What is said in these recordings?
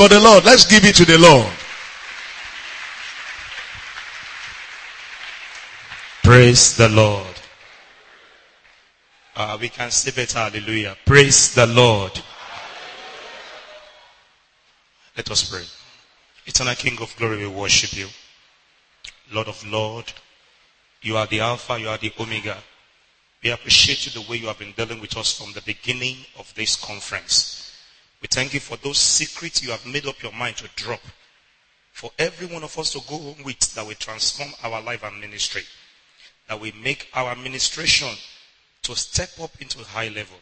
for the Lord. Let's give it to the Lord. Praise the Lord. Uh, we can say better, hallelujah. Praise the Lord. Let us pray. Eternal King of glory, we worship you. Lord of Lord, you are the Alpha, you are the Omega. We appreciate you the way you have been dealing with us from the beginning of this conference. We thank you for those secrets you have made up your mind to drop. For every one of us to go home with that will transform our life and ministry. That we make our administration to step up into a high level.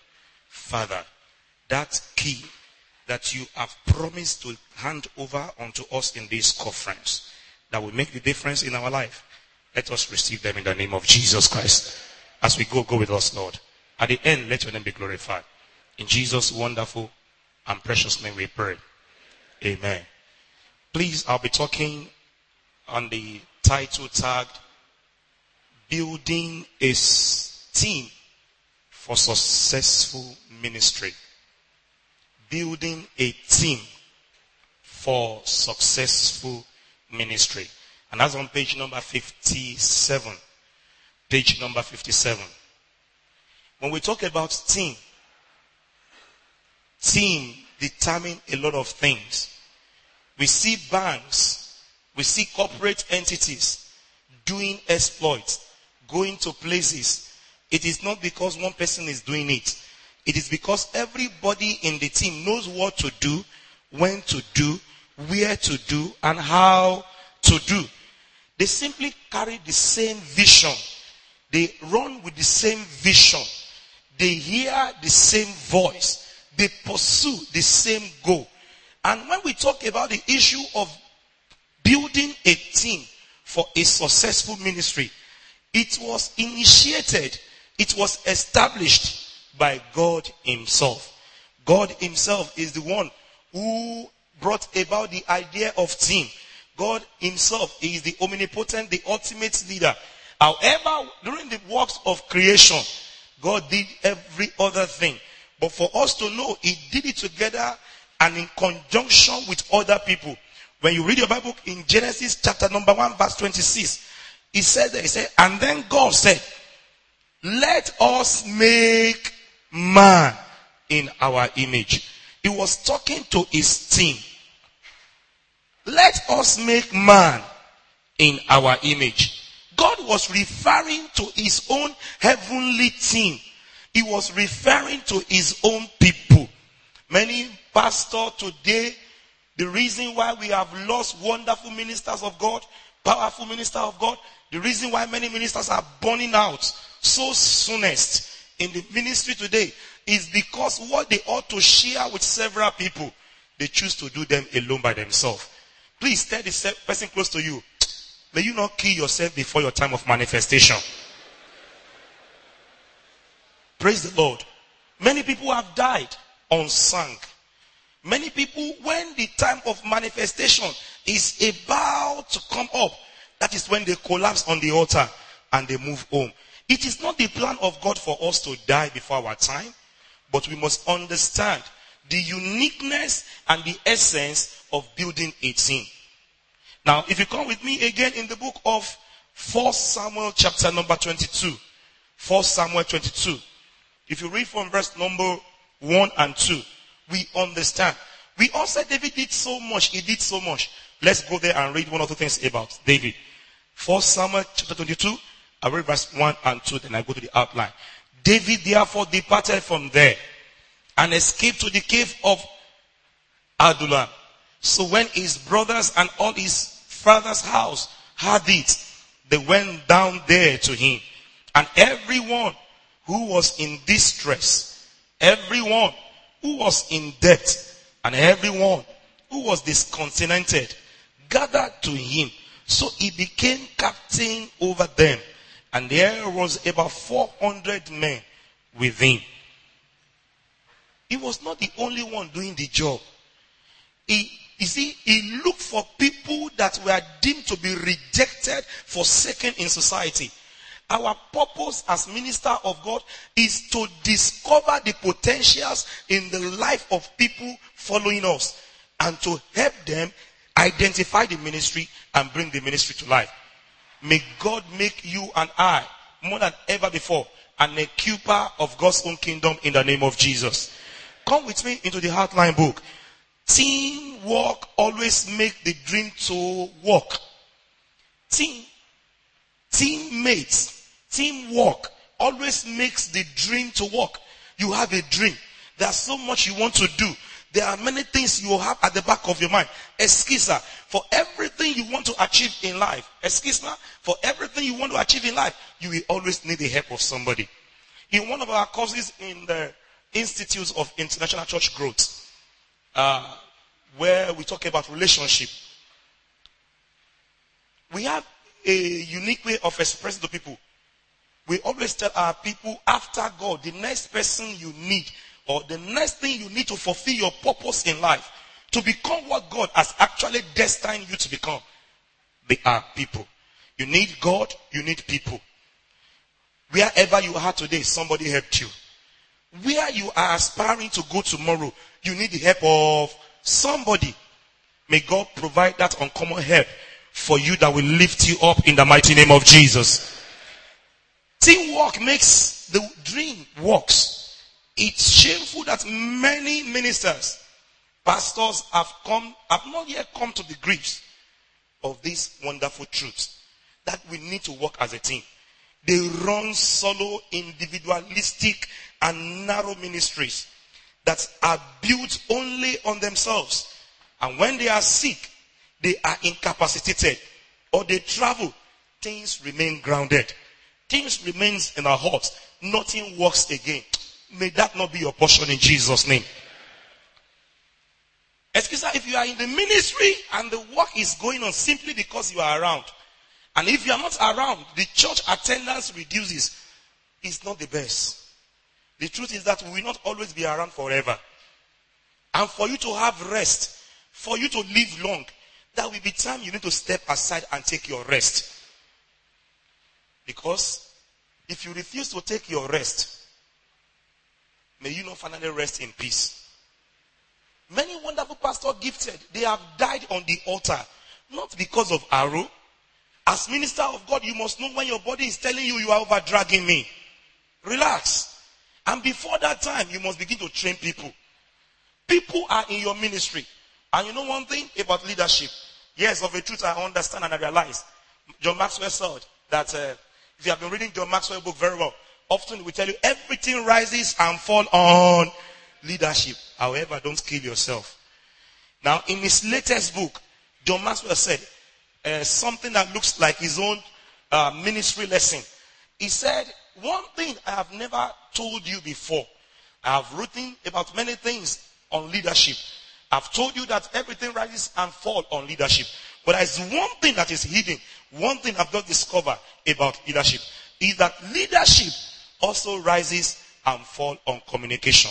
Father, that key that you have promised to hand over unto us in this conference that will make the difference in our life. Let us receive them in the name of Jesus Christ. As we go, go with us, Lord. At the end, let your name be glorified. In Jesus' wonderful and precious name we pray. Amen. Please, I'll be talking on the title tagged Building a Team for Successful Ministry. Building a team for successful ministry. And that's on page number 57. Page number 57. When we talk about team, team determine a lot of things. We see banks, we see corporate entities doing exploits, going to places. It is not because one person is doing it. It is because everybody in the team knows what to do, when to do, where to do, and how to do. They simply carry the same vision. They run with the same vision. They hear the same voice. They pursue the same goal. And when we talk about the issue of building a team for a successful ministry, it was initiated, it was established by God Himself. God Himself is the one who brought about the idea of team. God Himself is the omnipotent, the ultimate leader. However, during the works of creation, God did every other thing. But for us to know, He did it together and in conjunction with other people. When you read your Bible in Genesis chapter number 1 verse 26, He said that, He said, and then God said, let us make man in our image. He was talking to his team. Let us make man in our image. God was referring to his own heavenly team. He was referring to his own people. Many pastors today, the reason why we have lost wonderful ministers of God, powerful ministers of God, the reason why many ministers are burning out so soonest in the ministry today is because what they ought to share with several people, they choose to do them alone by themselves. Please tell the person close to you, may you not kill yourself before your time of manifestation. Praise the Lord. Many people have died unsung. Many people, when the time of manifestation is about to come up, that is when they collapse on the altar and they move home. It is not the plan of God for us to die before our time, but we must understand the uniqueness and the essence of building a team. Now, if you come with me again in the book of 1 Samuel chapter number 22. 1 Samuel 22. If you read from verse number 1 and 2, we understand. We said David did so much. He did so much. Let's go there and read one or two things about David. 1 Samuel chapter 22. I read verse 1 and 2, then I go to the outline. David therefore departed from there and escaped to the cave of Adullam. So when his brothers and all his father's house heard it, they went down there to him. And everyone who was in distress, everyone who was in debt, and everyone who was discontented gathered to him. So he became captain over them. And there was about 400 men with him. He was not the only one doing the job. He, you see, he looked for people that were deemed to be rejected, forsaken in society. Our purpose as minister of God is to discover the potentials in the life of people following us. and to help them identify the ministry and bring the ministry to life. May God make you and I more than ever before an keeper of God's own kingdom in the name of Jesus. Come with me into the outline book. Teamwork always make the dream to work. Team, teammates, teamwork always makes the dream to work. You have a dream. There's so much you want to do. There are many things you have at the back of your mind. Excuse me. for everything you want to achieve in life. Me. for everything you want to achieve in life, you will always need the help of somebody. In one of our courses in the Institute of International Church Growth, uh, where we talk about relationship, we have a unique way of expressing to people. We always tell our people after God, the next person you need or the next thing you need to fulfill your purpose in life, to become what God has actually destined you to become, they are people. You need God, you need people. Wherever you are today, somebody helped you. Where you are aspiring to go tomorrow, you need the help of somebody. May God provide that uncommon help for you that will lift you up in the mighty name of Jesus. Teamwork makes the dream works. It's shameful that many ministers, pastors have come, have not yet come to the grips of these wonderful truths that we need to work as a team. They run solo, individualistic, and narrow ministries that are built only on themselves. And when they are sick, they are incapacitated or they travel, things remain grounded. Things remains in our hearts. Nothing works again. May that not be your portion in Jesus' name. Excuse me, if you are in the ministry and the work is going on simply because you are around, and if you are not around, the church attendance reduces, it's not the best. The truth is that we will not always be around forever. And for you to have rest, for you to live long, there will be time you need to step aside and take your rest. Because if you refuse to take your rest, May you not finally rest in peace. Many wonderful pastors gifted, they have died on the altar. Not because of arrow. As minister of God, you must know when your body is telling you you are over dragging me. Relax. And before that time, you must begin to train people. People are in your ministry. And you know one thing about leadership? Yes, of a truth I understand and I realize. John Maxwell said that uh, if you have been reading John Maxwell's book very well, often we tell you everything rises and fall on leadership. However, don't kill yourself. Now, in his latest book, John Maxwell said uh, something that looks like his own uh, ministry lesson. He said, one thing I have never told you before. I have written about many things on leadership. I've told you that everything rises and falls on leadership. But there's one thing that is hidden. One thing I've not discovered about leadership is that leadership also rises and fall on communication.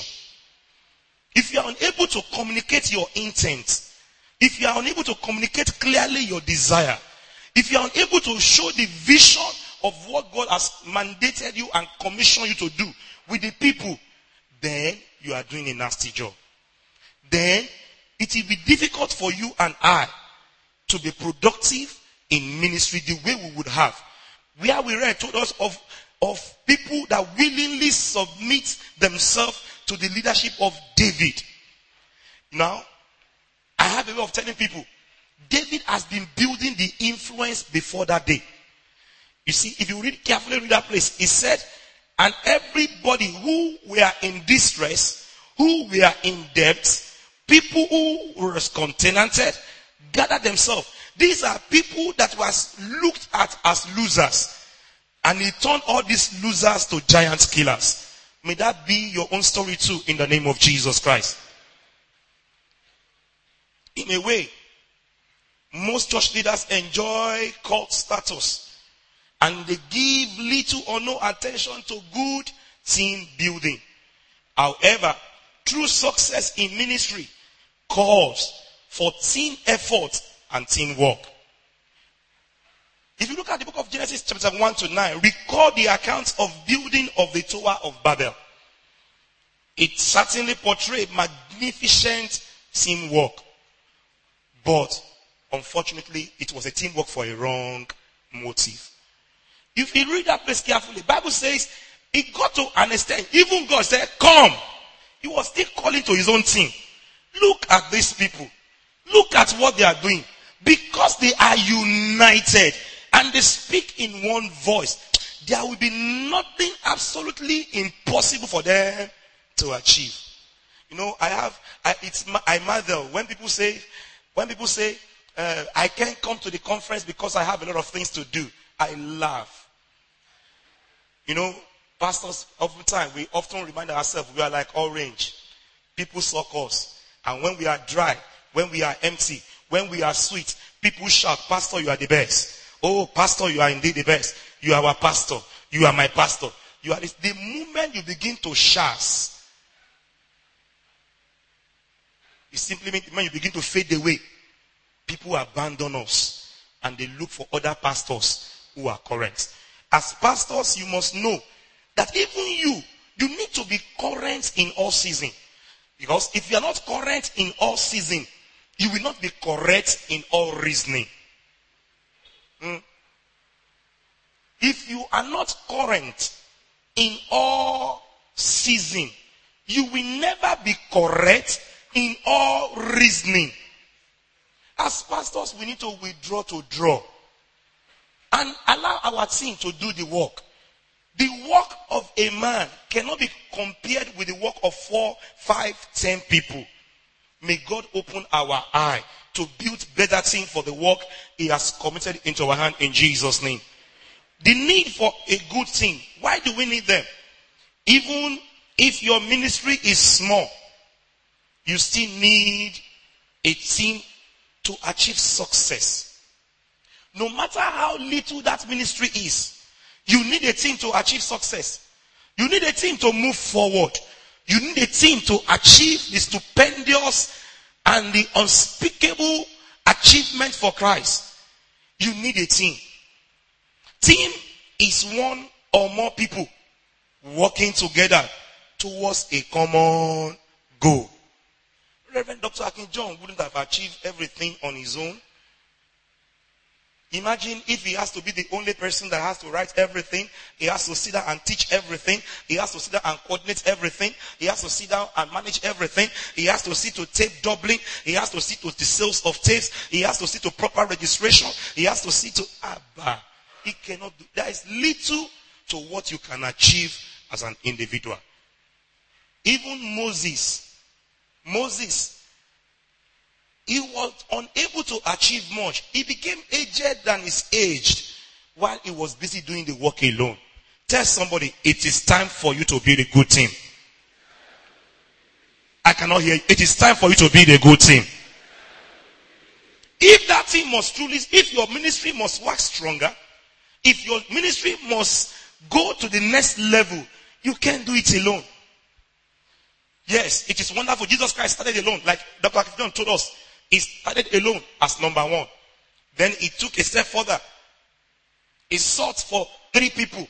If you are unable to communicate your intent, if you are unable to communicate clearly your desire, if you are unable to show the vision of what God has mandated you and commissioned you to do with the people, then you are doing a nasty job. Then it will be difficult for you and I to be productive in ministry the way we would have. Where we read told us of of people that willingly submit themselves to the leadership of David. Now, I have a way of telling people, David has been building the influence before that day. You see, if you read carefully read that place, he said, and everybody who were in distress, who were in debt, people who were contented, gathered themselves. These are people that was looked at as losers. And he turned all these losers to giant killers. May that be your own story too in the name of Jesus Christ. In a way, most church leaders enjoy cult status and they give little or no attention to good team building. However, true success in ministry calls for team effort and teamwork. If you look at the book of Genesis chapter 1 to 9, record the account of building of the Tower of Babel. It certainly portrayed magnificent teamwork. But unfortunately, it was a teamwork for a wrong motive. If you read that place carefully, Bible says it got to understand. Even God said, come. He was still calling to his own team. Look at these people. Look at what they are doing. Because they are united and they speak in one voice, there will be nothing absolutely impossible for them to achieve. You know, I have, I, it's, I marvel when people say, when people say, uh, I can't come to the conference because I have a lot of things to do. I laugh. You know, pastors, often time, we often remind ourselves we are like orange. People suck us. And when we are dry, when we are empty, when we are sweet, people shout, Pastor, you are the best. Oh, Pastor, you are indeed the best. You are our pastor. You are my pastor. You are. The moment you begin to shout, it simply means when you begin to fade away, people abandon us and they look for other pastors who are current. As pastors, you must know that even you, you need to be current in all season. Because if you are not current in all season, you will not be correct in all reasoning. Hmm? If you are not current in all season, you will never be correct in all reasoning. As pastors, we need to withdraw to draw and allow our team to do the work. The work of a man cannot be compared with the work of four, five, ten people. May God open our eye to build better team for the work He has committed into our hand in Jesus' name. The need for a good team. Why do we need them? Even if your ministry is small, you still need a team to achieve success. No matter how little that ministry is, you need a team to achieve success. You need a team to move forward. You need a team to achieve the stupendous and the unspeakable achievement for Christ. You need a team. Team is one or more people working together towards a common goal. Reverend Dr. Akin John wouldn't have achieved everything on his own. Imagine if he has to be the only person that has to write everything. He has to sit down and teach everything. He has to sit down and coordinate everything. He has to sit down and manage everything. He has to see to tape doubling. He has to see to the sales of tapes. He has to see to proper registration. He has to see to Abba. He cannot do. There is little to what you can achieve as an individual. Even Moses Moses, he was unable to achieve much. He became aged than his age while he was busy doing the work alone. Tell somebody, it is time for you to build a good team. I cannot hear you. It is time for you to build a good team. If that team must truly, if your ministry must work stronger, if your ministry must go to the next level, you can't do it alone. Yes, it is wonderful. Jesus Christ started alone, like Dr. Akin John told us. He started alone as number one. Then he took a step further. He sought for three people.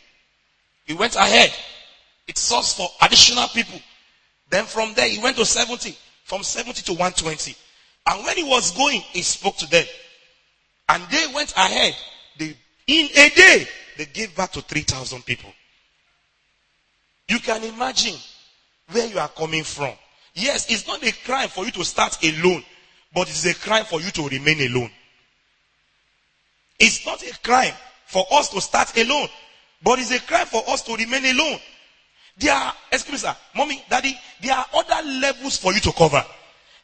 He went ahead. It sought for additional people. Then from there, he went to 70. From 70 to 120. And when he was going, he spoke to them. And they went ahead. They, in a day, they gave back to 3,000 people. You can imagine where you are coming from. Yes, it's not a crime for you to start alone, but it's a crime for you to remain alone. It's not a crime for us to start alone, but it's a crime for us to remain alone. There are, excuse me, sir, mommy, daddy, there are other levels for you to cover.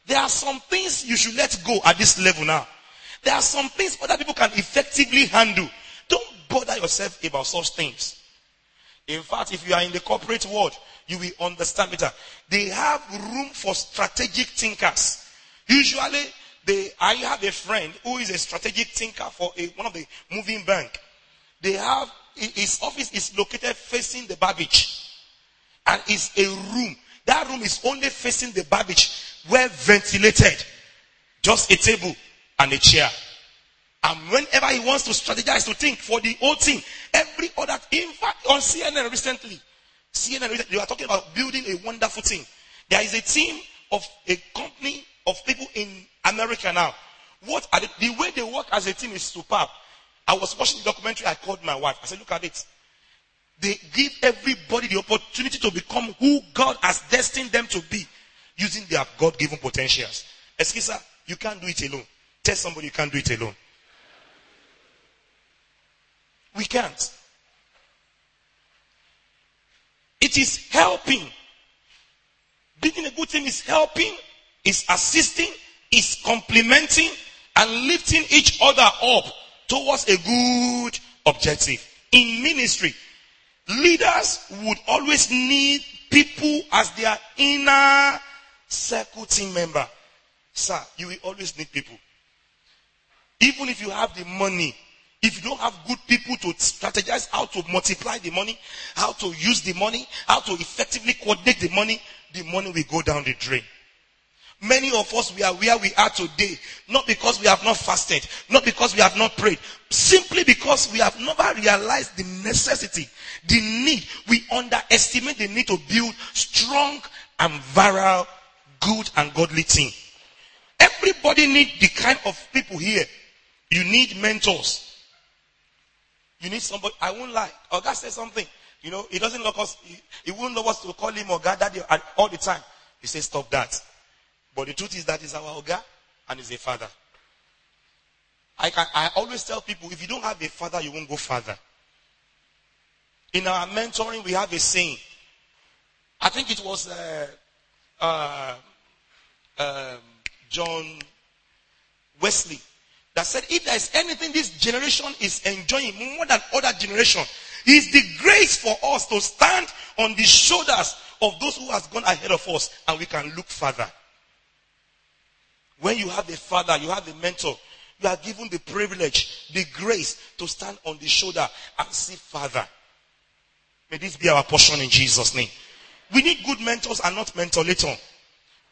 There are some things you should let go at this level now. There are some things other people can effectively handle. Don't bother yourself about such things. In fact, if you are in the corporate world, you will understand better. They have room for strategic thinkers. Usually, they, I have a friend who is a strategic thinker for a, one of the moving bank. They have, his office is located facing the bar beach. And it's a room. That room is only facing the bar beach, well ventilated. Just a table and a chair. And whenever he wants to strategize to think for the whole team, every other, in fact, on CNN recently, CNN, they were talking about building a wonderful team. There is a team of a company of people in America now What are the, way they work as a team is superb. I was watching the documentary. I called my wife. I said, look at it. They give everybody the opportunity to become who God has destined them to be using their God given potentials. Excuse me, you can't do it alone. Tell somebody you can't do it alone. We can't. It is helping. Being a good team is helping, is assisting, is complementing, and lifting each other up towards a good objective. In ministry, leaders would always need people as their inner circle team member. Sir, you will always need people. Even if you have the money, if you don't have good people to strategize how to multiply the money, how to use the money, how to effectively coordinate the money, the money will go down the drain. Many of us, we are where we are today, not because we have not fasted, not because we have not prayed, simply because we have never realized the necessity, the need. We underestimate the need to build strong and viral, good and godly team. Everybody need the kind of people here. You need mentors. You need somebody. I won't lie. Oga said something. You know, he doesn't look us. He, he won't love us to call him Oga Daddy all the time. He says, stop that. But the truth is that he's our Oga and he's a father. I can, I always tell people, if you don't have a father, you won't go further. In our mentoring, we have a saying. I think it was uh, uh, um, John Wesley that said, if there is anything this generation is enjoying more than other generation, is the grace for us to stand on the shoulders of those who has gone ahead of us and we can look further. When you have a father, you have a mentor, you are given the privilege, the grace to stand on the shoulder and see further. May this be our portion in Jesus' name. We need good mentors and not mentor later.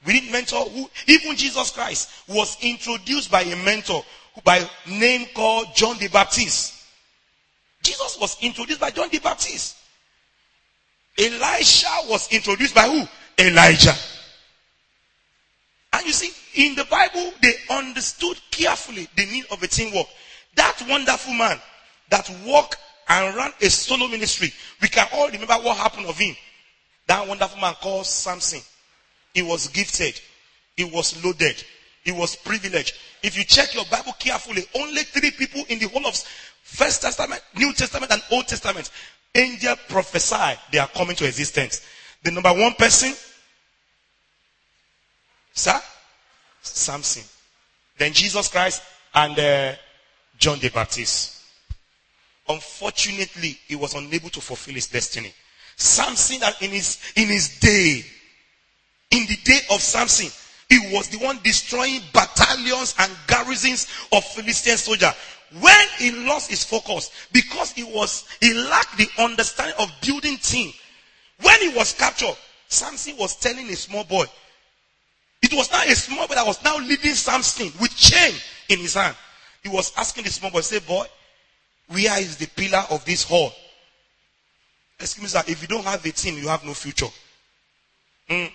We need mentor who, even Jesus Christ was introduced by a mentor who, by name called John the Baptist. Jesus was introduced by John the Baptist. Elisha was introduced by who? Elijah. And you see, in the Bible, they understood carefully the need of a teamwork. That wonderful man that walked and ran a solo ministry, we can all remember what happened of him. That wonderful man called Samson. He was gifted. He was loaded. He was privileged. If you check your Bible carefully, only three people in the whole of First Testament, New Testament, and Old Testament, angel prophesy they are coming to existence. The number one person, sir, Samson. Then Jesus Christ and uh, John the Baptist. Unfortunately, he was unable to fulfill his destiny. Samson, in his in his day, in the day of Samson, he was the one destroying battalions and garrisons of Philistine soldiers. When he lost his focus, because he was, he lacked the understanding of building team. When he was captured, Samson was telling a small boy. It was now a small boy that was now leading Samson with chain in his hand. He was asking the small boy, say, boy, where is the pillar of this hall? Excuse me, sir, if you don't have a team, you have no future. Mm.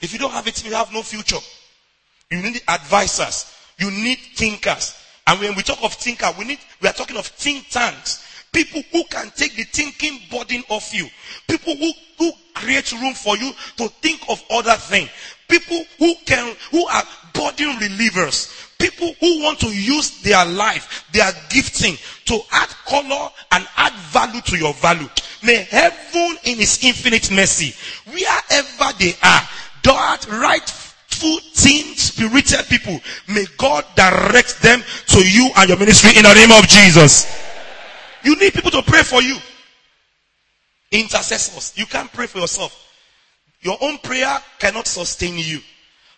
If you don't have a team, you have no future. You need advisors. You need thinkers. And when we talk of thinker, we need, we are talking of think tanks. People who can take the thinking burden off you. People who, who create room for you to think of other things. People who can, who are burden relievers. People who want to use their life, their gifting to add color and add value to your value. May heaven in his infinite mercy, wherever they are, that rightful team spirited people, may God direct them to you and your ministry in the name of Jesus. You need people to pray for you. Intercessors. You can't pray for yourself. Your own prayer cannot sustain you.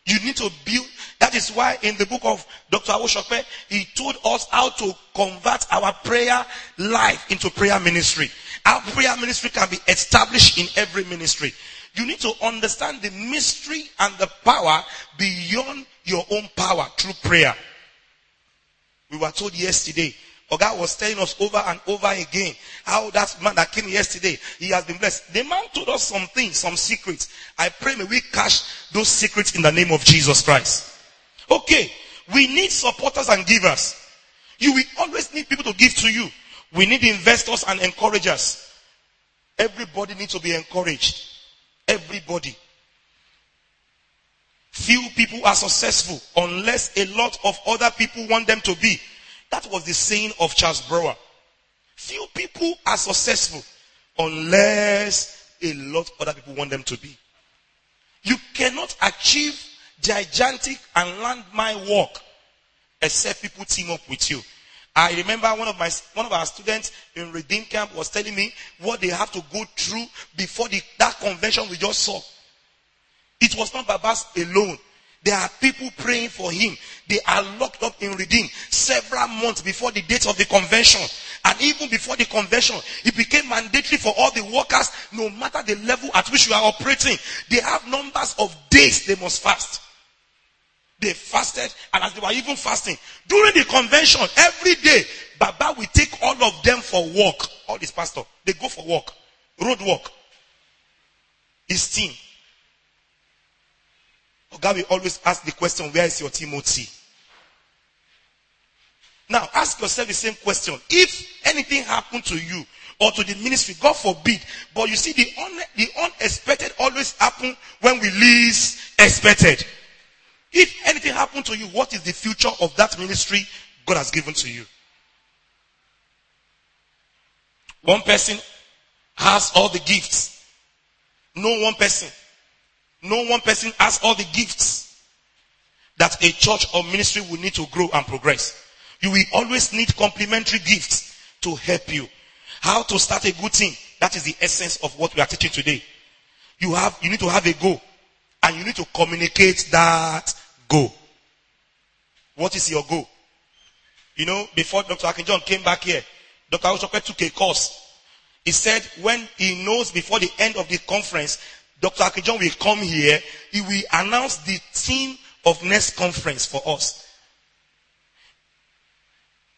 You need to build. That is why in the book of Dr. Awoshope, he told us how to convert our prayer life into prayer ministry. Our prayer ministry can be established in every ministry. You need to understand the mystery and the power beyond your own power through prayer. We were told yesterday, God was telling us over and over again how that man that came yesterday, he has been blessed. The man told us some things, some secrets. I pray may we catch those secrets in the name of Jesus Christ. Okay. We need supporters and givers. You will always need people to give to you. We need investors and encouragers. Everybody needs to be encouraged. Everybody. Few people are successful unless a lot of other people want them to be. That was the saying of Charles Brower. Few people are successful unless a lot of other people want them to be. You cannot achieve gigantic and landmine work except people team up with you. I remember one of my one of our students in Redeem Camp was telling me what they have to go through before the, that convention we just saw. It was not Babas alone. There are people praying for him. They are locked up in Redeem several months before the date of the convention. And even before the convention, it became mandatory for all the workers, no matter the level at which you are operating, they have numbers of days they must fast. They fasted, and as they were even fasting, during the convention, every day, Baba will take all of them for walk. All these pastors, they go for walk, road walk. His team. God will always ask the question, where is your Timothy? Now ask yourself the same question. If anything happened to you or to the ministry, God forbid, but you see the, un- the unexpected always happen when we least expected. If anything happened to you, what is the future of that ministry God has given to you? One person has all the gifts. No one person. No one person has all the gifts that a church or ministry will need to grow and progress. You will always need complementary gifts to help you. How to start a good thing. That is the essence of what we are teaching today. You have, you need to have a goal and you need to communicate that goal. What is your goal? You know, before Dr. Akin John came back here, Dr. Oshope took a course. He said when he knows before the end of the conference, Dr. Akin John will come here, he will announce the theme of next conference for us.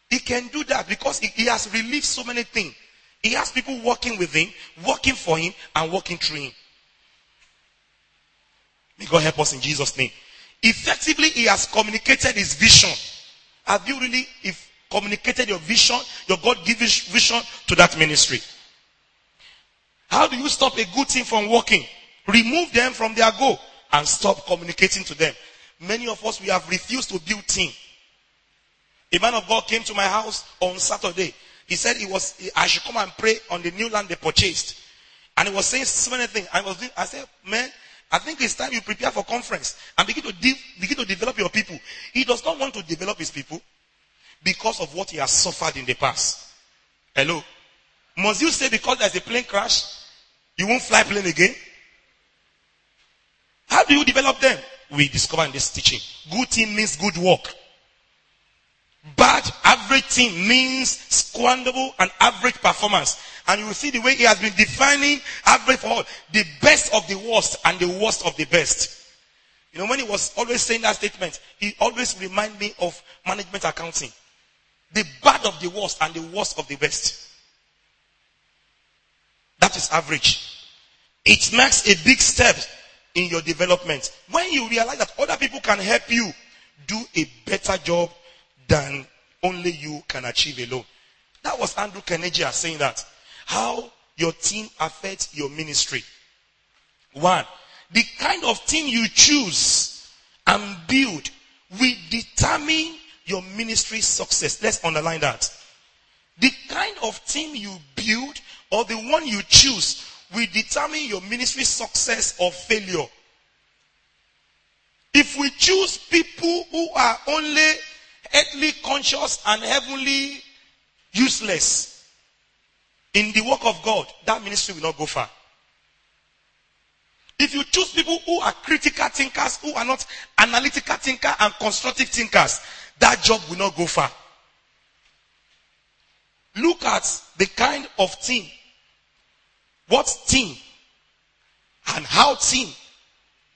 He can do that because he, he has relieved so many things. He has people working with him, working for him, and working through him. May God help us in Jesus' name. Effectively, he has communicated his vision. Have you really if communicated your vision, your God-given vision to that ministry? How do you stop a good thing from working? Remove them from their goal and stop communicating to them. Many of us, we have refused to build team. A man of God came to my house on Saturday. He said he was, I should come and pray on the new land they purchased. And he was saying so many things. I was, I said, man, I think it's time you prepare for conference and begin to de- begin to develop your people. He does not want to develop his people because of what he has suffered in the past. Hello. Must you say because there's a plane crash, you won't fly plane again? How do you develop them? We discover in this teaching. Good team means good work. Bad average team means squanderable and average performance. And you will see the way he has been defining average for all. The best of the worst and the worst of the best. You know, when he was always saying that statement, he always remind me of management accounting. The bad of the worst and the worst of the best. That is average. It makes a big step in your development. When you realize that other people can help you do a better job than only you can achieve alone. That was Andrew Carnegie saying that. How your team affects your ministry. One, the kind of team you choose and build will determine your ministry success. Let's underline that. The kind of team you build or the one you choose will determine your ministry success or failure. If we choose people who are only earthly conscious and heavenly useless in the work of God, that ministry will not go far. If you choose people who are critical thinkers, who are not analytical thinkers and constructive thinkers, that job will not go far. Look at the kind of team, what team and how team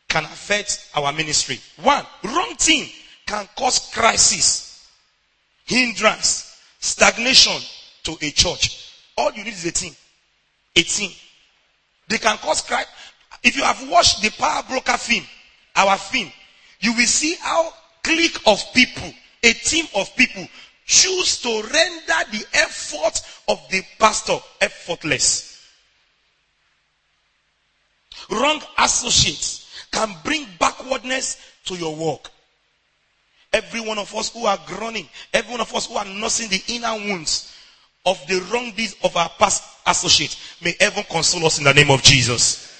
can affect our ministry. One, wrong team can cause crisis, hindrance, stagnation to a church. All you need is a team. A team. They can cause crisis. If you have watched the Power Broker film, our film, you will see how clique of people, a team of people choose to render the effort of the pastor effortless. Wrong associates can bring backwardness to your work. Every one of us who are groaning, every one of us who are nursing the inner wounds of the wrong deeds of our past associates, may heaven console us in the name of Jesus.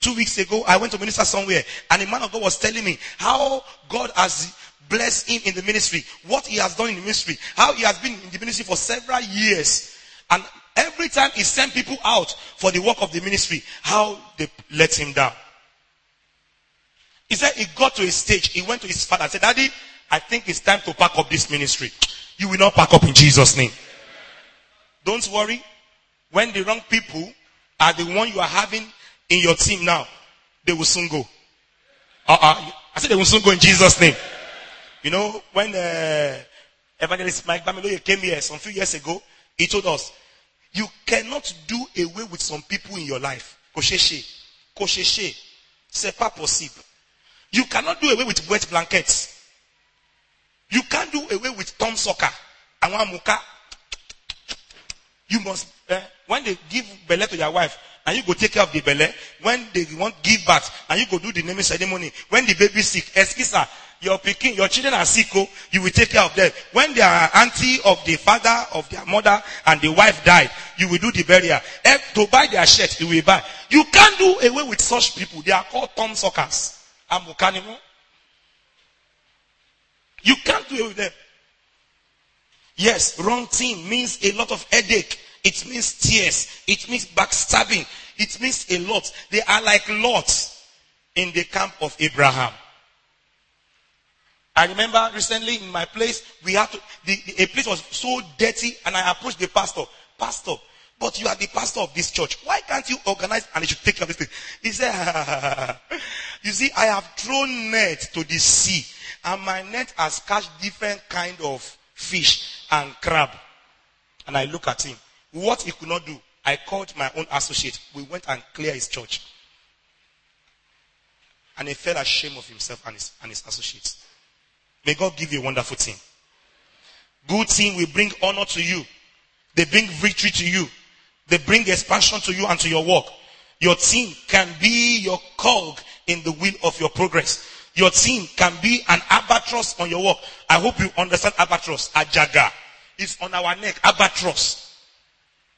Two weeks ago, I went to minister somewhere, and a man of God was telling me how God has blessed him in the ministry, what he has done in the ministry, how he has been in the ministry for several years. And every time he sent people out for the work of the ministry, how they let him down. He said he got to a stage, he went to his father and said, Daddy, I think it's time to pack up this ministry. You will not pack up in Jesus' name. Don't worry. When the wrong people are the one you are having in your team now, they will soon go. Uh-uh. I said they will soon go in Jesus' name. You know, when uh, Evangelist Mike Bamiloye came here some few years ago, he told us, you cannot do away with some people in your life. Kosheshe. Kosheshe. C'est pas possible. You cannot do away with wet blankets. You can't do away with Tom Soccer. Muka. You must, eh, when they give belly to your wife, and you go take care of the belly, when they want give birth, and you go do the naming ceremony, when the baby sick, eskisa, your picking, your children are sick, oh, you will take care of them. When they are auntie of the father of their mother and the wife died, you will do the burial. If, to buy their shirt, you will buy. You can't do away with such people. They are called Tom Suckers. Amukanimu. You can't do it with them. Yes, wrong thing means a lot of headache. It means tears. It means backstabbing. It means a lot. They are like lots in the camp of Abraham. I remember recently in my place, we had to, the, the, a place was so dirty and I approached the pastor. Pastor, but you are the pastor of this church. Why can't you organize and you should take care of this thing? He said, you see, I have thrown net to the sea and my net has catch different kind of fish and crab. And I look at him. What he could not do, I called my own associate. We went and cleared his church. And he felt ashamed of himself and his, and his associates. May God give you a wonderful team. Good team will bring honor to you. They bring victory to you. They bring expansion to you and to your work. Your team can be your cog in the wheel of your progress. Your team can be an albatross on your work. I hope you understand albatross. Ajaga. It's on our neck. Albatross.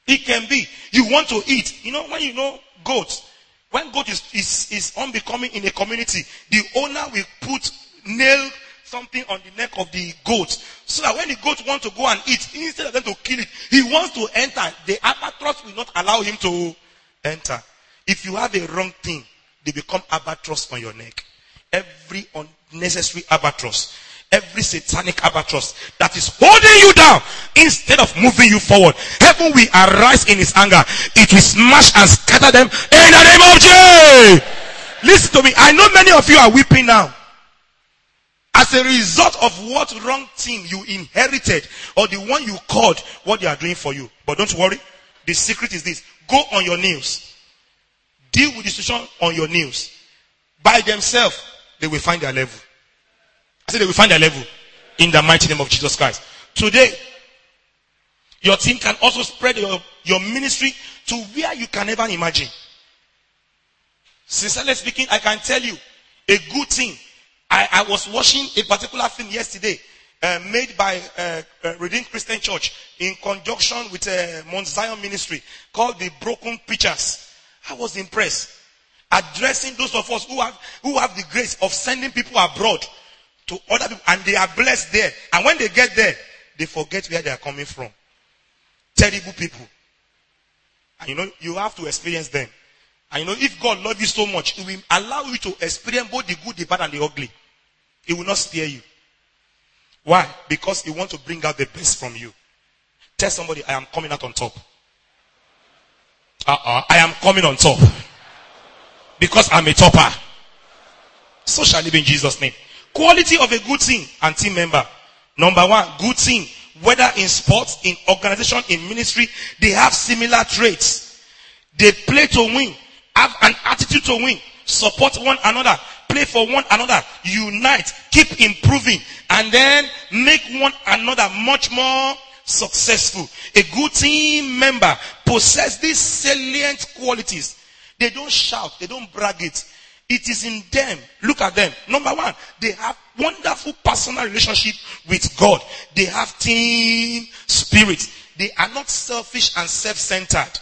It can be. You want to eat. You know, when you know goats, when goat is, is, is unbecoming in a community, the owner will put nail something on the neck of the goat. So that when the goat wants to go and eat, instead of them to kill it, he wants to enter. The albatross will not allow him to enter. If you have a wrong thing, they become albatross on your neck. Every unnecessary albatross, every satanic albatross that is holding you down instead of moving you forward. Heaven will arise in his anger. It will smash and scatter them in the name of Jesus. Listen to me. I know many of you are weeping now. As a result of what wrong thing you inherited or the one you called what they are doing for you. But don't worry. The secret is this. Go on your knees. Deal with the situation on your knees. By themselves, they will find their level. I say they will find their level in the mighty name of Jesus Christ. Today, your team can also spread your, your ministry to where you can never imagine. Sincerely speaking, I can tell you a good thing I, I was watching a particular film yesterday uh, made by uh, uh, Redeemed Christian Church in conjunction with uh, Mount Zion Ministry called The Broken Preachers. I was impressed. Addressing those of us who have, who have the grace of sending people abroad to other people and they are blessed there. And when they get there, they forget where they are coming from. Terrible people. And you know, you have to experience them. And you know, if God loves you so much, He will allow you to experience both the good, the bad, and the ugly. He will not spare you. Why? Because he wants to bring out the best from you. Tell somebody, I am coming out on top. Uh-uh, I am coming on top. Because I'm a topper. So shall it be in Jesus' name. Quality of a good team and team member. Number one, good team. Whether in sports, in organization, in ministry, they have similar traits. They play to win, have an attitude to win, support one another, pray for one another, unite, keep improving, and then make one another much more successful. A good team member possess these salient qualities. They don't shout, they don't brag it. It is in them. Look at them. Number one, they have wonderful personal relationship with God. They have team spirit. They are not selfish and self-centered.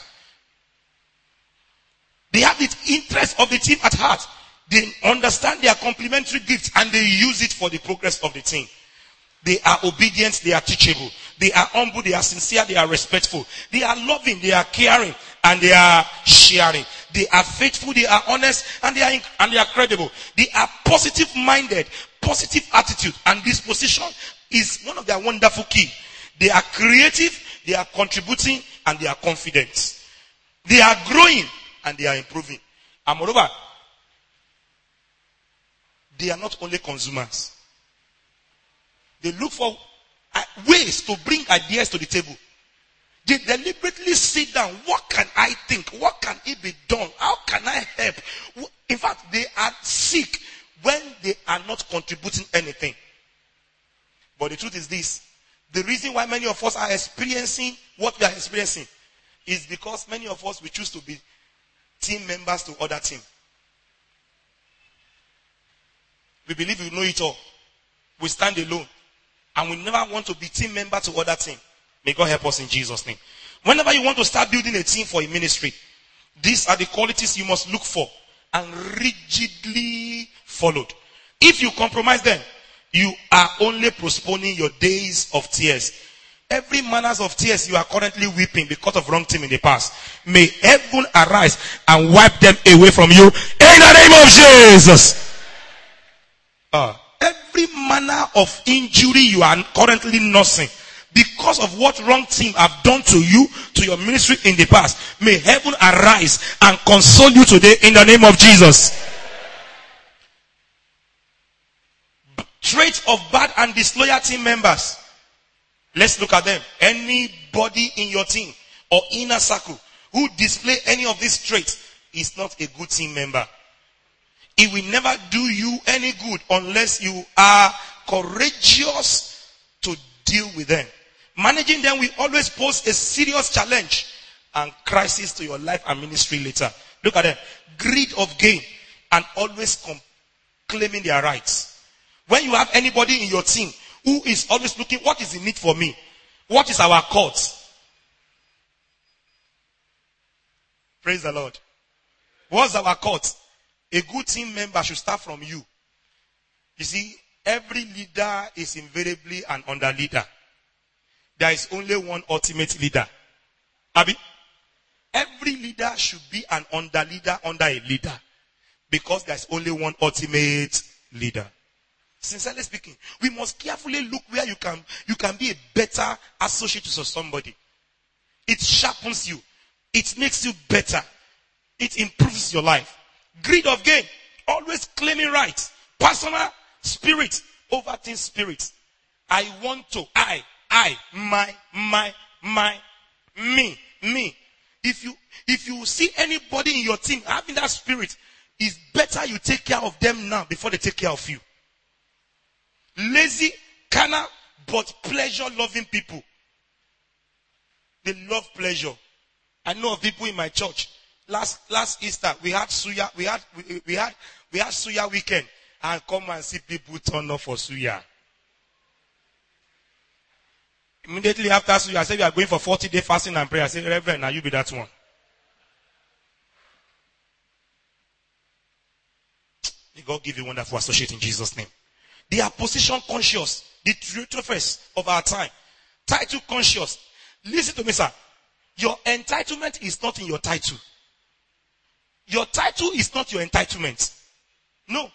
They have the interest of the team at heart. They understand their complementary gifts and they use it for the progress of the team. They are obedient, they are teachable. They are humble, they are sincere, they are respectful. They are loving, they are caring, and they are sharing. They are faithful, they are honest, and they are, and they are credible. They are positive minded, positive attitude, and disposition is one of their wonderful key. They are creative, they are contributing, and they are confident. They are growing, and they are improving. And moreover, they are not only consumers. They look for uh, ways to bring ideas to the table. They deliberately sit down. What can I think? What can it be done? How can I help? In fact, they are sick when they are not contributing anything. But the truth is this. The reason why many of us are experiencing what we are experiencing is because many of us we choose to be team members to other team. We believe we know it all. We stand alone. And we never want to be team member to other team. May God help us in Jesus' name. Whenever you want to start building a team for a ministry, these are the qualities you must look for and rigidly followed. If you compromise them, you are only postponing your days of tears. Every manners of tears you are currently weeping because of wrong team in the past. May heaven arise and wipe them away from you in the name of Jesus. Uh, every manner of injury you are currently nursing because of what wrong team have done to you, to your ministry in the past. May heaven arise and console you today in the name of Jesus. Traits of bad and disloyal team members. Let's look at them. Anybody in your team or inner circle who display any of these traits is not a good team member. It will never do you any good unless you are courageous to deal with them. Managing them will always pose a serious challenge and crisis to your life and ministry later. Look at them. Greed of gain and always claiming their rights. When you have anybody in your team who is always looking, what is in need for me? What is our cause? Praise the Lord. What's our cause? A good team member should start from you. You see, every leader is invariably an under leader. There is only one ultimate leader. Abi? Every leader should be an under leader under a leader. Because there's only one ultimate leader. Sincerely speaking, we must carefully look where you can, you can be a better associate to somebody. It sharpens you. It makes you better. It improves your life. Greed of gain. Always claiming rights. Personal spirit over thing spirit. I want to. I. I. My. My. My. Me. Me. If you, if you see anybody in your team having that spirit, it's better you take care of them now before they take care of you lazy, carnal, but pleasure loving people. They love pleasure. I know of people in my church. Last last Easter we had suya, we had we, we had we had suya weekend, and come and see people turn up for suya. Immediately after suya, I said we are going for 40 day fasting and prayer. I said, Reverend, now you be that one. May God give you wonderful associate in Jesus' name. They are position conscious. The first of our time. Title conscious. Listen to me, sir. Your entitlement is not in your title. Your title is not your entitlement. No.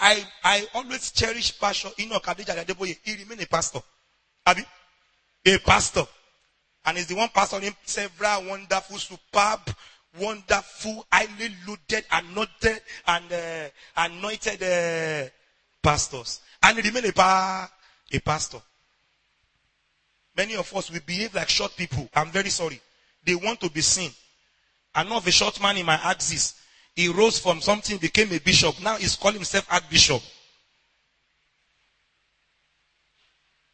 I, I always cherish pastor. Know, Kadija Adeboye, he remain a pastor. Abi? A pastor. And he's the one pastor in several wonderful, superb, wonderful, highly loaded, anointed, and uh, anointed uh, pastors. And he remained a, pa- a pastor. Many of us, we behave like short people. I'm very sorry. They want to be seen. I'm not a short man in my axis. He rose from something, became a bishop. Now he's calling himself archbishop.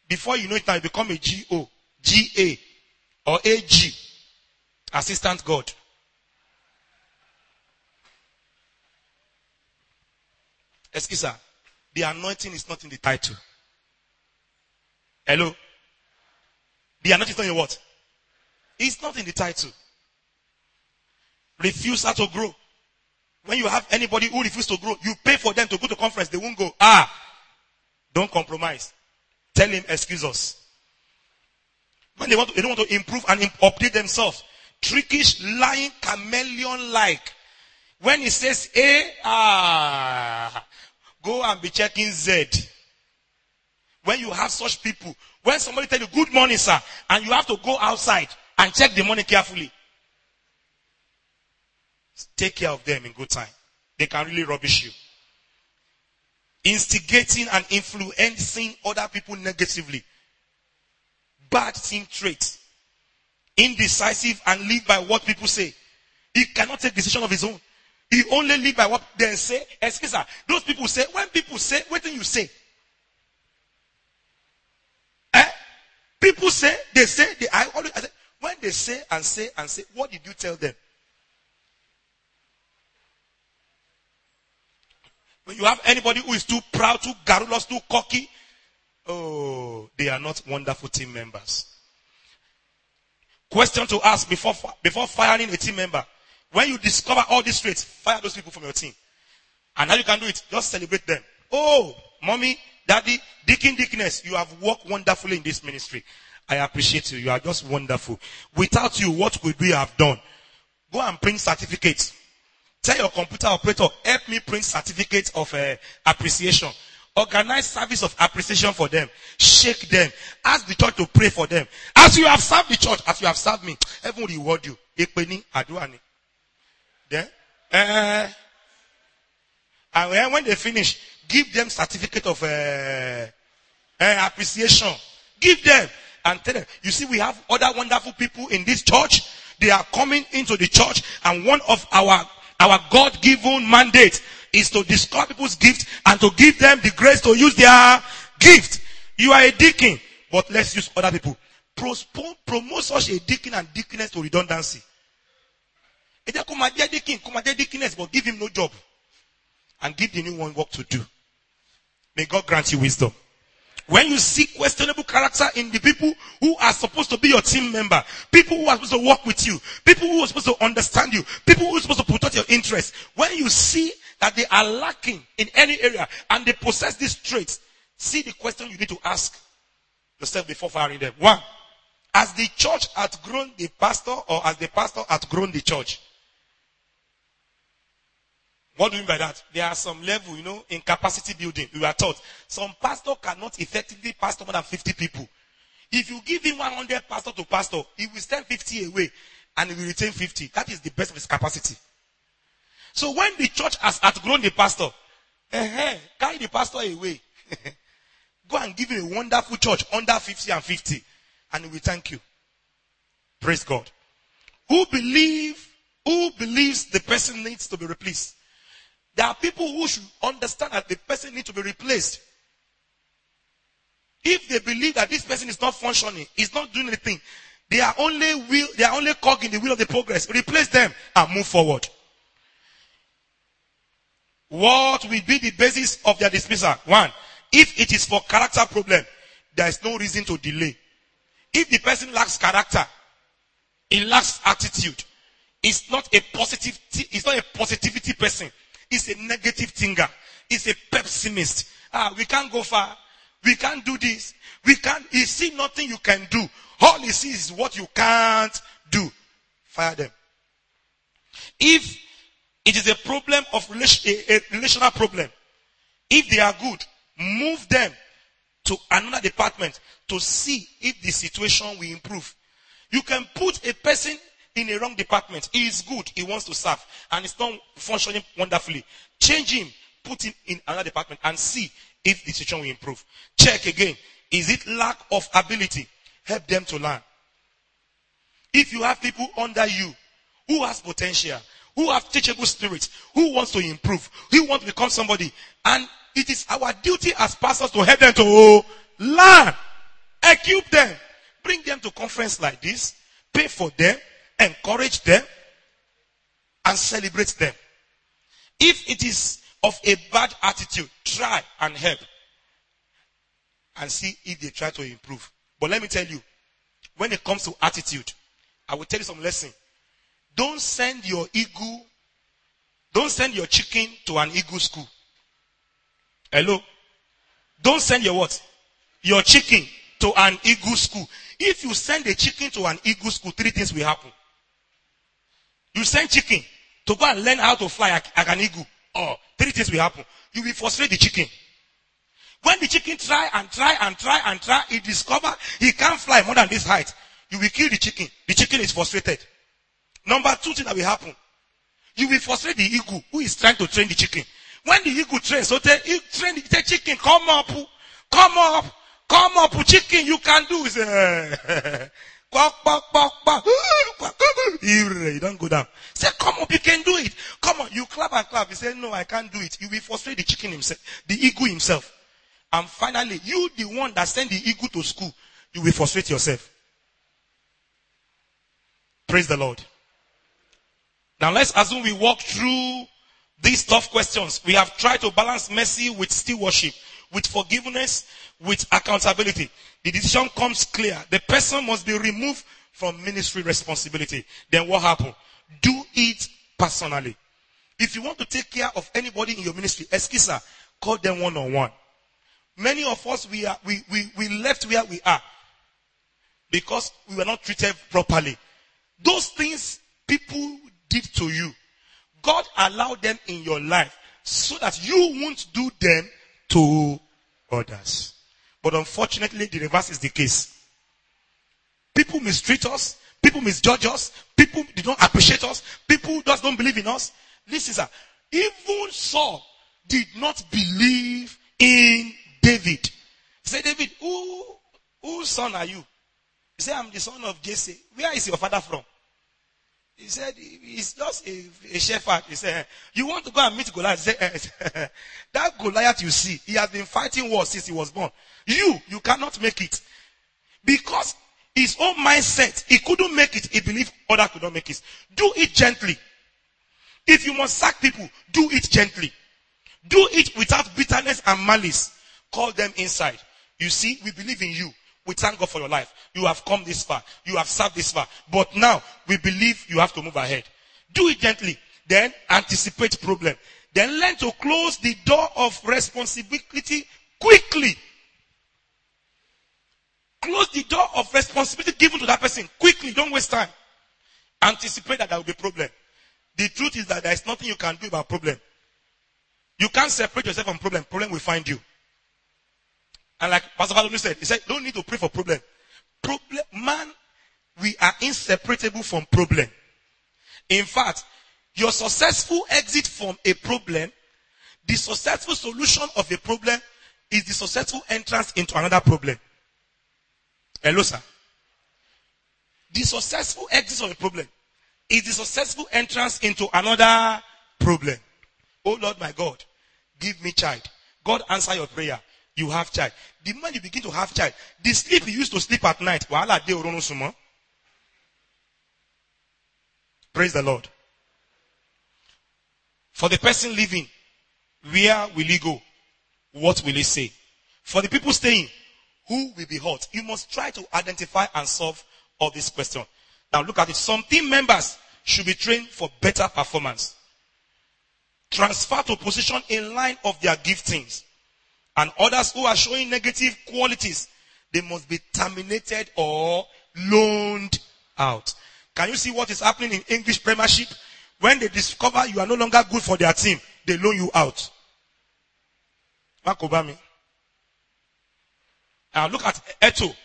Before you know it now, he become a GO, GA, or AG, assistant God. Excuse me. The anointing is not in the title. Hello? The anointing is not in what? It's not in the title. Refusal to grow. When you have anybody who refuses to grow, you pay for them to go to conference, they won't go. Ah! Don't compromise. Tell him, excuse us. When they want to, they don't want to improve and update themselves. Trickish, lying, chameleon like. When he says A, ah, go and be checking Z. When you have such people, when somebody tell you good morning, sir, and you have to go outside and check the money carefully. Take care of them in good time. They can really rubbish you. Instigating and influencing other people negatively. Bad team traits. Indecisive and live by what people say. He cannot take decision of his own. He only live by what they say. Excuse me. Those people say, when people say, what do you say? Eh? People say, they say, they, I always, I say, when they say and say and say, what did you tell them? When you have anybody who is too proud, too garrulous, too cocky, oh, they are not wonderful team members. Question to ask before, before firing a team member. When you discover all these traits, fire those people from your team. And how you can do it, just celebrate them. Oh, mommy, daddy, deacon, deaconess, you have worked wonderfully in this ministry. I appreciate you. You are just wonderful. Without you, what would we have done? Go and print certificates. Tell your computer operator, help me print certificates of uh, appreciation. Organize service of appreciation for them. Shake them. Ask the church to pray for them. As you have served the church, as you have served me, heaven will reward you. Then, uh, and when they finish, give them certificate of uh, uh, appreciation. Give them and tell them. You see, we have other wonderful people in this church. They are coming into the church, and one of our our God-given mandate is to discover people's gifts and to give them the grace to use their gift. You are a deacon, but let's use other people. promote such a deacon and deaconess to redundancy. deacon, deaconess, but give him no job. And give the new one work to do. May God grant you wisdom. When you see questionable character in the people who are supposed to be your team member, people who are supposed to work with you, people who are supposed to understand you, people who are supposed to protect your interests, when you see that they are lacking in any area and they possess these traits, see the question you need to ask yourself before firing them. One, has the church outgrown the pastor or has the pastor outgrown the church? What do you mean by that? There are some level, you know, in capacity building. We are taught some pastor cannot effectively pastor more than 50 people. If you give him 100 pastor to pastor, he will send 50 away and he will retain 50. That is the best of his capacity. So when the church has outgrown the pastor, uh carry the pastor away. Go and give him a wonderful church under 50 and 50 and he will thank you. Praise God. Who believe, who believes the person needs to be replaced? There are people who should understand that the person needs to be replaced. If they believe that this person is not functioning, is not doing anything, they are only will, they are only cog the wheel of the progress. Replace them and move forward. What will be the basis of their dismissal? One, if it is for character problem, there is no reason to delay. If the person lacks character, lacks attitude, it's not a positive, it's not a positivity person is a negative thinker. Is a pessimist. Ah, we can't go far. We can't do this. We can't, he see nothing you can do. All he sees is what you can't do. Fire them. If it is a problem of relation, a, a relational problem, if they are good, move them to another department to see if the situation will improve. You can put a person in a wrong department. He is good. He wants to serve. And it's not functioning wonderfully. Change him. Put him in another department and see if the situation will improve. Check again. Is it lack of ability? Help them to learn. If you have people under you who has potential, who have teachable spirits, who wants to improve, who want to become somebody. And it is our duty as pastors to help them to learn, equip them, bring them to conference like this, pay for them, encourage them, and celebrate them. If it is of a bad attitude, try and help and see if they try to improve. But let me tell you, when it comes to attitude, I will tell you some lesson. Don't send your ego, don't send your chicken to an ego school. Hello? Don't send your what? Your chicken to an ego school. If you send a chicken to an ego school, three things will happen. You send chicken to go and learn how to fly like, an eagle. Oh, three things will happen. You will frustrate the chicken. When the chicken try and try and try and try, he discover he can't fly more than this height. You will kill the chicken. The chicken is frustrated. Number two thing that will happen. You will frustrate the eagle who is trying to train the chicken. When the eagle trains, so they train the chicken, come up, come up, come up, chicken, you can do. Hmm, you don't go down. Say, come up, you can do it. Come on, you clap and clap. He said, no, I can't do it. You will frustrate the chicken himself, the eagle himself. And finally, you, the one that sent the eagle to school, you will frustrate yourself. Praise the Lord. Now let's assume we walk through these tough questions. We have tried to balance mercy with stewardship, with forgiveness, with accountability. The decision comes clear. The person must be removed from ministry responsibility. Then what happened? Do it personally. If you want to take care of anybody in your ministry, Eskisa, call them one on one. Many of us, we are, we, we, we left where we are because we were not treated properly. Those things people did to you, God allowed them in your life so that you won't do them to others. But unfortunately, the reverse is the case. People mistreat us. People misjudge us. People they don't appreciate us. People just don't believe in us. Listen, sir. Even Saul did not believe in David. Said, David, who, whose son are you? He said, I'm the son of Jesse. Where is your father from? He said, he's just a, a shepherd. He said, you want to go and meet Goliath? Said, that Goliath you see, he has been fighting war since he was born. You, you cannot make it. Because his own mindset, he couldn't make it. He believed other could not make it. Do it gently. If you must sack people, do it gently. Do it without bitterness and malice. Call them inside. You see, we believe in you. We thank God for your life. You have come this far. You have served this far. But now we believe you have to move ahead. Do it gently. Then anticipate problem. Then learn to close the door of responsibility quickly. Close the door of responsibility given to that person quickly. Don't waste time. Anticipate that there will be problem. The truth is that there is nothing you can do about problem. You can't separate yourself from problem. Problem will find you. And like Pastor Valerie said, he said, don't need to pray for problem. Problem, man, we are inseparable from problem. In fact, your successful exit from a problem, the successful solution of a problem is the successful entrance into another problem. Hello, sir. The successful exit of a problem is the successful entrance into another problem. Oh Lord my God, give me child. God answer your prayer you have child. The moment you begin to have child, the sleep you used to sleep at night, Praise the Lord. For the person living, where will he go? What will he say? For the people staying, who will be hurt? You must try to identify and solve all these questions. Now look at it. Some team members should be trained for better performance. Transfer to position in line of their giftings. And others who are showing negative qualities, they must be terminated or loaned out. Can you see what is happening in English Premiership? When they discover you are no longer good for their team, they loan you out. Mark Obama. Now look at Eto'o,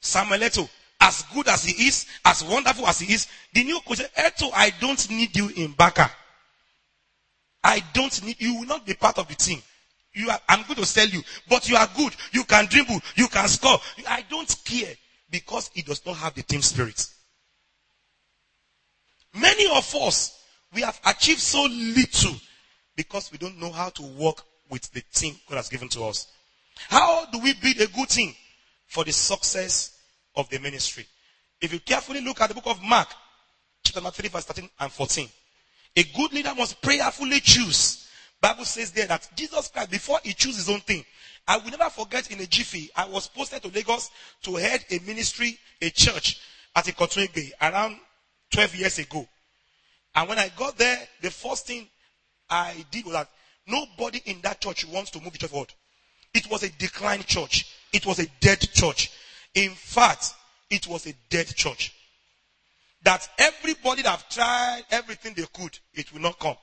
Samuel Eto'o. As good as he is, as wonderful as he is, the new coach said, Eto'o, I don't need you in Barca. I don't need, you will not be part of the team. You are, I'm going to sell you, but you are good. You can dribble. You can score. I don't care because he does not have the team spirit. Many of us, we have achieved so little because we don't know how to work with the team God has given to us. How do we build a good team for the success of the ministry? If you carefully look at the book of Mark, chapter 3, verse 13 and 14, a good leader must prayerfully choose. Bible says there that Jesus Christ, before he chooses his own thing, I will never forget in a jiffy, I was posted to Lagos to head a ministry, a church at a Bay around 12 years ago. And when I got there, the first thing I did was that nobody in that church wants to move the church forward. It was a declined church. It was a dead church. In fact, it was a dead church. That everybody that tried everything they could, it will not come.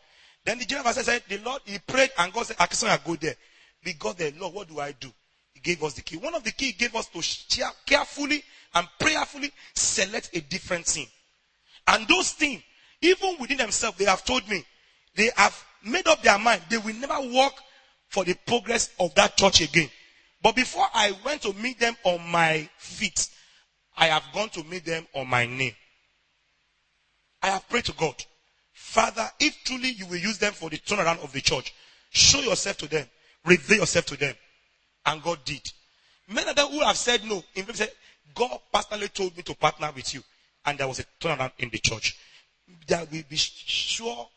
Then the general said, the Lord, he prayed and God said, I go there. We got there. Lord, what do I do? He gave us the key. One of the key he gave us to carefully and prayerfully select a different thing. And those things, even within themselves, they have told me, they have made up their mind. They will never work for the progress of that church again. But before I went to meet them on my feet, I have gone to meet them on my knee. I have prayed to God. Father, if truly you will use them for the turnaround of the church, show yourself to them. Reveal yourself to them. And God did. Many of them who have said no, in fact, said, God personally told me to partner with you. And there was a turnaround in the church. There will be sure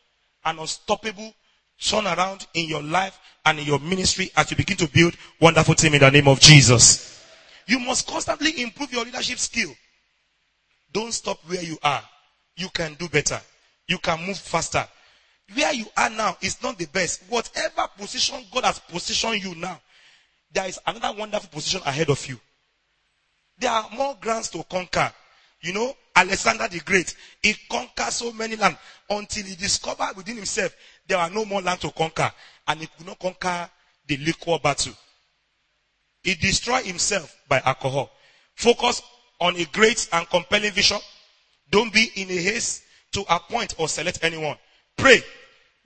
and unstoppable turnaround in your life and in your ministry as you begin to build wonderful team in the name of Jesus. You must constantly improve your leadership skill. Don't stop where you are. You can do better. You can move faster. Where you are now is not the best. Whatever position God has positioned you now, there is another wonderful position ahead of you. There are more grounds to conquer. You know, Alexander the Great, he conquered so many lands until he discovered within himself there are no more land to conquer. And he could not conquer the liquor battle. He destroyed himself by alcohol. Focus on a great and compelling vision. Don't be in a haste to appoint or select anyone. Pray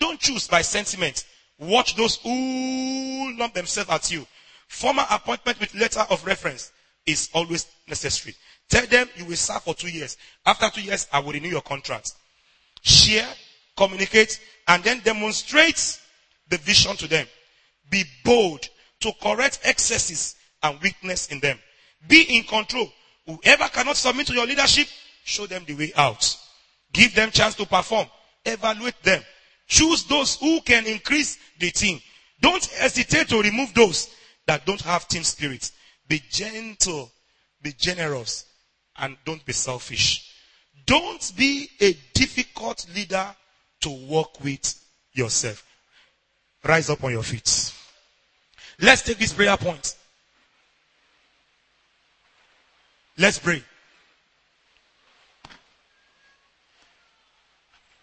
don't choose by sentiment. Watch those who lump themselves at you. Formal appointment with letter of reference is always necessary. Tell them you will serve for two years. After two years, I will renew your contract. Share, communicate, and then demonstrate the vision to them. Be bold to correct excesses and weakness in them. Be in control. Whoever cannot submit to your leadership, show them the way out. Give them chance to perform. Evaluate them. Choose those who can increase the team. Don't hesitate to remove those that don't have team spirit. Be gentle, be generous, and don't be selfish. Don't be a difficult leader to work with yourself. Rise up on your feet. Let's take this prayer point. Let's pray.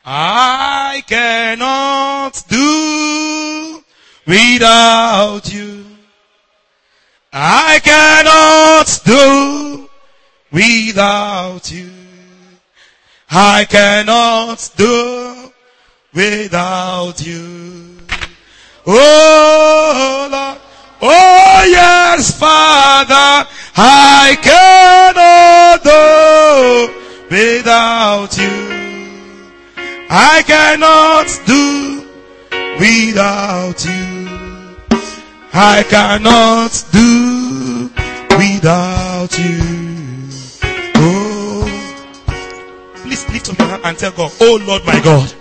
I cannot do without you. I cannot do without you. I cannot do without you. Oh Lord. Oh yes, Father. I cannot do without you. I cannot do without you. I cannot do without you. Oh, please lift up your hand and tell God, Oh Lord my God,